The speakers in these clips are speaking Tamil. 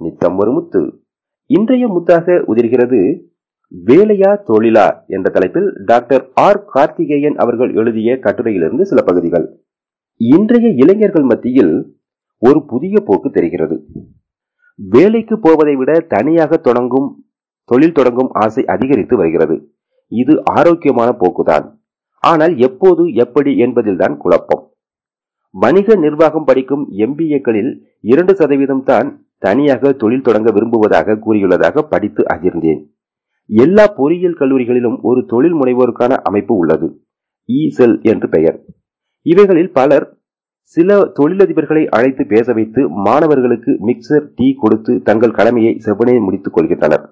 நித்தம் ஒரு முத்து. இன்றைய முத்தாக உதிர்கிறது வேலையா தொழிலா என்ற தலைப்பில் டாக்டர் ஆர் கார்த்திகேயன் அவர்கள் எழுதிய கட்டுரையிலிருந்து சில பகுதிகள். இன்றைய இளைஞர்கள் மத்தியில் ஒரு புதிய போக்கு தெரிகிறது. வேலைக்கு போவதை விட தனியாக தொடங்கும் தொழில் தொடங்கும் ஆசை அதிகரித்து வருகிறது. இது ஆரோக்கியமான போக்குதான். ஆனால் எப்போது எப்படி என்பதில்தான் குழப்பம். வணிக நிர்வாகம் படிக்கும் எம்பிஏக்களில் இரண்டு சதவீதம் தான் தனியாக தொழில் தொடங்க விரும்புவதாக கூறியுள்ளதாக படித்து அகிர்ந்தேன். எல்லா பொறியியல் கல்லூரிகளிலும் ஒரு தொழில் முனைவோருக்கான அமைப்பு உள்ளது. இ செல் என்று பெயர். இவைகளில் பலர் சில தொழிலதிபர்களை அழைத்து பேச வைத்து மாணவர்களுக்கு மிக்சர் டீ கொடுத்து தங்கள் கடமையை செவ்வனே முடித்துக் கொள்கின்றனர்.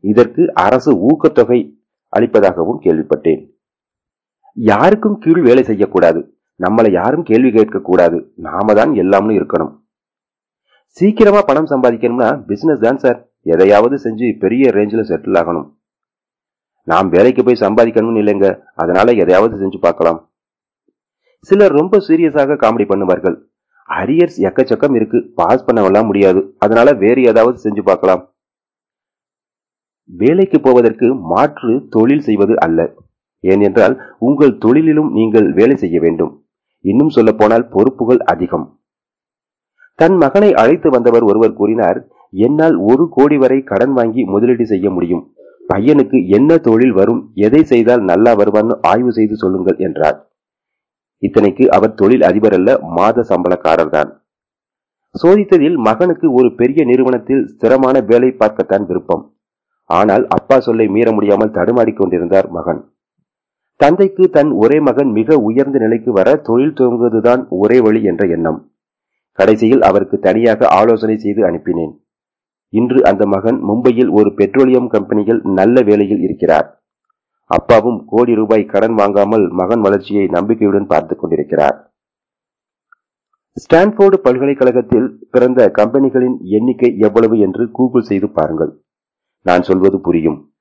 இதற்கு அரசு ஊக்கத்தொகை அளிப்பதாகவும் கேள்விப்பட்டேன். யாருக்கும் கீழ் வேலை செய்யக்கூடாது. நம்மளை யாரும் கேள்வி கேட்கக்கூடாது. நாம தான் எல்லாம்னு இருக்கணும். சீக்கிரமா பணம் சம்பாதிக்கணும்னா பிசினஸ் தான் சார் எதையாவது செஞ்சு பெரிய ரேஞ்சில் செட்டில் ஆகணும். நாம் வேலைக்கு போய் சம்பாதிக்கணும்னு இல்லைங்க. அதனால எதையாவது செஞ்சு பார்க்கலாம். சிலர் ரொம்ப சீரியஸாக காமெடி பண்ணுவார்கள். அரியர்ஸ் எக்கச்சக்கம் இருக்கு. பாஸ் பண்ணவெல்லாம் முடியாது. அதனால வேறு ஏதாவது செஞ்சு பார்க்கலாம். வேலைக்கு போவதற்கு மாற்று தொழில் செய்வது அல்ல. ஏனென்றால் உங்கள் தொழிலிலும் நீங்கள் வேலை செய்ய வேண்டும். இன்னும் சொல்ல போனால் பொறுப்புகள் அதிகம். தன் மகனை அழைத்து வந்தவர் ஒருவர் கூறினார் என்னால் ஒரு கோடி வரை கடன் வாங்கி முதலீடு செய்ய முடியும். பையனுக்கு என்ன தொழில் வரும் எதை செய்தால் நல்லா வருவான்னு ஆய்வு செய்து சொல்லுங்கள் என்றார். இத்தனைக்கு அவர் தொழில் அதிபர் அல்ல மாத சம்பளக்காரர் தான். சோதித்ததில் மகனுக்கு ஒரு பெரிய நிறுவனத்தில் ஸ்திரமான வேலை பார்க்கத்தான் விருப்பம். ஆனால் அப்பா சொல்லை மீற முடியாமல் தடுமாடிக் கொண்டிருந்தார் மகன். தந்தைக்கு தன் ஒரே மகன் மிக உயர்ந்த நிலைக்கு வர தொழில் துவங்குவதுதான் ஒரே வழி என்ற எண்ணம். கடைசியில் அவருக்கு தனியாக ஆலோசனை செய்து அனுப்பினேன். இன்று அந்த மகன் மும்பையில் ஒரு பெட்ரோலியம் கம்பெனியில் நல்ல வேலையில் இருக்கிறார். அப்பாவும் கோடி ரூபாய் கடன் வாங்காமல் மகன் வளர்ச்சியை நம்பிக்கையுடன் பார்த்துக் கொண்டிருக்கிறார். ஸ்டான்போர்டு பல்கலைக்கழகத்தில் பிறந்த கம்பெனிகளின் எண்ணிக்கை எவ்வளவு என்று கூகுள் செய்து பாருங்கள். நான் சொல்வது புரியும்.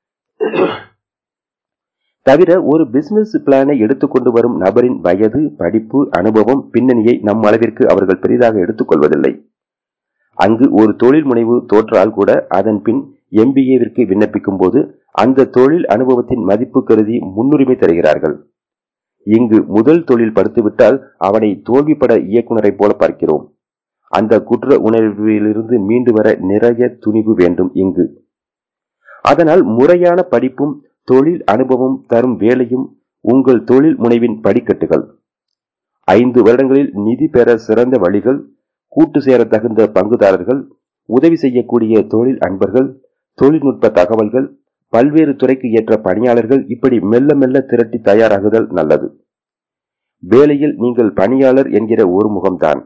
தவிர ஒரு பிசினஸ் பிளானை எடுத்துக்கொண்டு வரும் நபரின் வயது படிப்பு அனுபவம் பின்னணியை நம் அளவிற்கு அவர்கள் பெரிதாக எடுத்துக்கொள்வதில்லை அங்கு ஒரு தொழில் முனைவு தோற்றால் கூட அதன் பின் எம்பிஏவிற்கு விண்ணப்பிக்கும் போது அந்த தொழில் அனுபவத்தின் மதிப்பு கருதி முன்னுரிமை தருகிறார்கள். இங்கு முதல் தொழில் படுத்துவிட்டால் அவனை தோல்விப்பட இயக்குநரை போல பார்க்கிறோம். அந்த குற்ற உணர்விலிருந்து மீண்டு வர நிறைய துணிவு வேண்டும் இங்கு. அதனால் முறையான படிப்பும் தொழில் அனுபவம் தரும் வேலையும் உங்கள் தொழில் முனைவின் படிக்கட்டுகள். ஐந்து வருடங்களில் நிதி பெற சிறந்த வழிகள் கூட்டு சேர தகுந்த பங்குதாரர்கள் உதவி செய்யக்கூடிய தொழில் அன்பர்கள் தொழில்நுட்ப தகவல்கள் பல்வேறு துறைக்கு ஏற்ற பணியாளர்கள் இப்படி மெல்ல மெல்ல திரட்டி தயாராகுதல் நல்லது. வேலையில் நீங்கள் பணியாளர் என்கிற ஒரு முகம்தான்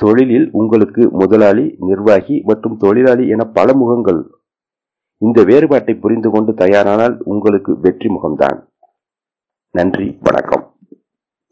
தொழிலில் உங்களுக்கு முதலாளி நிர்வாகி மற்றும் தொழிலாளி என பல முகங்கள் இந்த வேறுபாட்டை புரிந்து கொண்டு தயாரானால் உங்களுக்கு வெற்றி முகம்தான். நன்றி வணக்கம்.